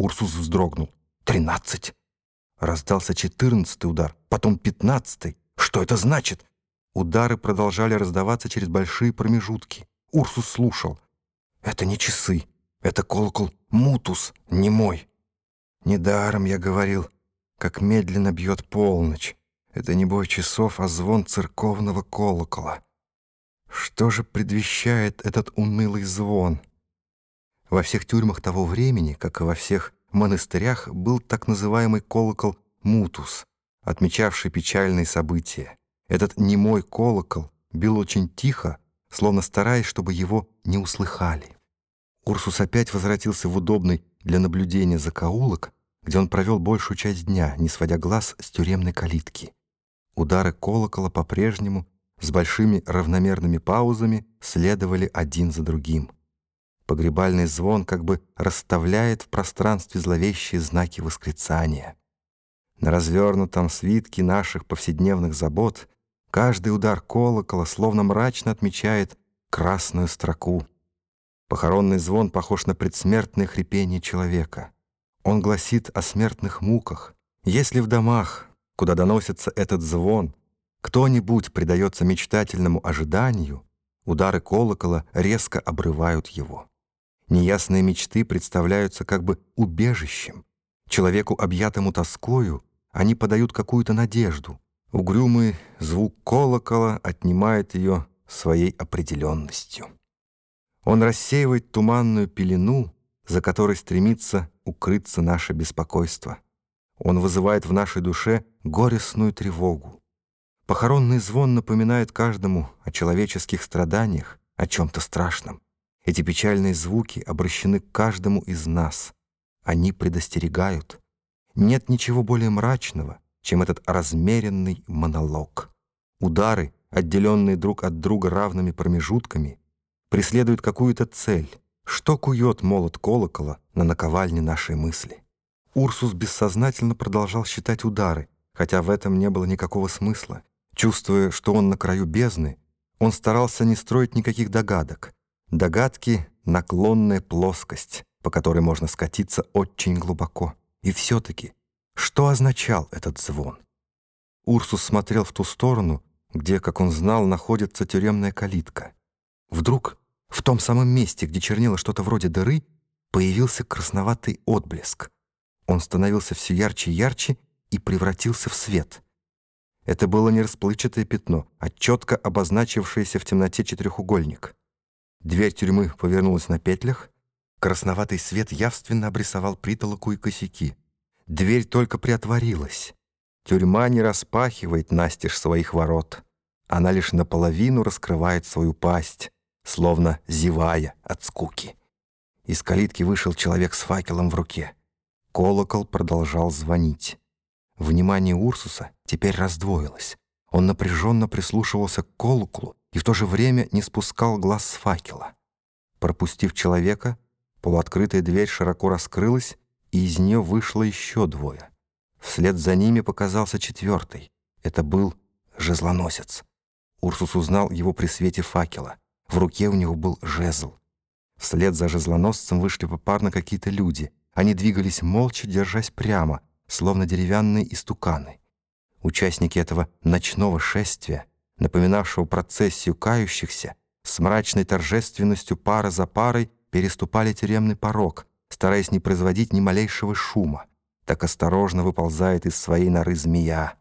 Урсус вздрогнул. «Тринадцать!» Раздался четырнадцатый удар, потом пятнадцатый. Что это значит? Удары продолжали раздаваться через большие промежутки. Урсус слушал. «Это не часы. Это колокол Мутус, не мой. Недаром я говорил, как медленно бьет полночь. Это не бой часов, а звон церковного колокола. Что же предвещает этот унылый звон? Во всех тюрьмах того времени, как и во всех монастырях, был так называемый колокол Мутус, отмечавший печальные события. Этот немой колокол бил очень тихо, словно стараясь, чтобы его не услыхали. Урсус опять возвратился в удобный для наблюдения закоулок, где он провел большую часть дня, не сводя глаз с тюремной калитки. Удары колокола по-прежнему с большими равномерными паузами следовали один за другим. Погребальный звон как бы расставляет в пространстве зловещие знаки восклицания. На развернутом свитке наших повседневных забот каждый удар колокола словно мрачно отмечает красную строку. Похоронный звон похож на предсмертное хрипение человека — он гласит о смертных муках. Если в домах, куда доносится этот звон, кто-нибудь предается мечтательному ожиданию, удары колокола резко обрывают его. Неясные мечты представляются как бы убежищем. Человеку, объятому тоскою, они подают какую-то надежду. Угрюмый звук колокола отнимает ее своей определенностью. Он рассеивает туманную пелену, за которой стремится укрыться наше беспокойство. Он вызывает в нашей душе горестную тревогу. Похоронный звон напоминает каждому о человеческих страданиях, о чем-то страшном. Эти печальные звуки обращены к каждому из нас. Они предостерегают. Нет ничего более мрачного, чем этот размеренный монолог. Удары, отделенные друг от друга равными промежутками, преследуют какую-то цель, что кует молот колокола на наковальне нашей мысли? Урсус бессознательно продолжал считать удары, хотя в этом не было никакого смысла. Чувствуя, что он на краю бездны, он старался не строить никаких догадок. Догадки — наклонная плоскость, по которой можно скатиться очень глубоко. И все-таки, что означал этот звон? Урсус смотрел в ту сторону, где, как он знал, находится тюремная калитка. Вдруг в том самом месте, где чернело что-то вроде дыры, появился красноватый отблеск. Он становился все ярче и ярче и превратился в свет. Это было не расплывчатое пятно, а четко обозначившееся в темноте четырехугольник. Дверь тюрьмы повернулась на петлях, красноватый свет явственно обрисовал притолоку и косяки. Дверь только приотворилась. Тюрьма не распахивает настежь своих ворот. Она лишь наполовину раскрывает свою пасть, словно зевая от скуки. Из калитки вышел человек с факелом в руке. Колокол продолжал звонить. Внимание Урсуса теперь раздвоилось. Он напряженно прислушивался к колоколу и в то же время не спускал глаз с факела. Пропустив человека, полуоткрытая дверь широко раскрылась, и из нее вышло еще двое. Вслед за ними показался четвертый. Это был жезлоносец. Урсус узнал его при свете факела. В руке у него был жезл. Вслед за жезлоносцем вышли попарно какие-то люди. Они двигались молча, держась прямо, словно деревянные истуканы. Участники этого ночного шествия, напоминавшего процессию кающихся, с мрачной торжественностью пара за парой переступали тюремный порог, стараясь не производить ни малейшего шума. Так осторожно выползает из своей норы змея.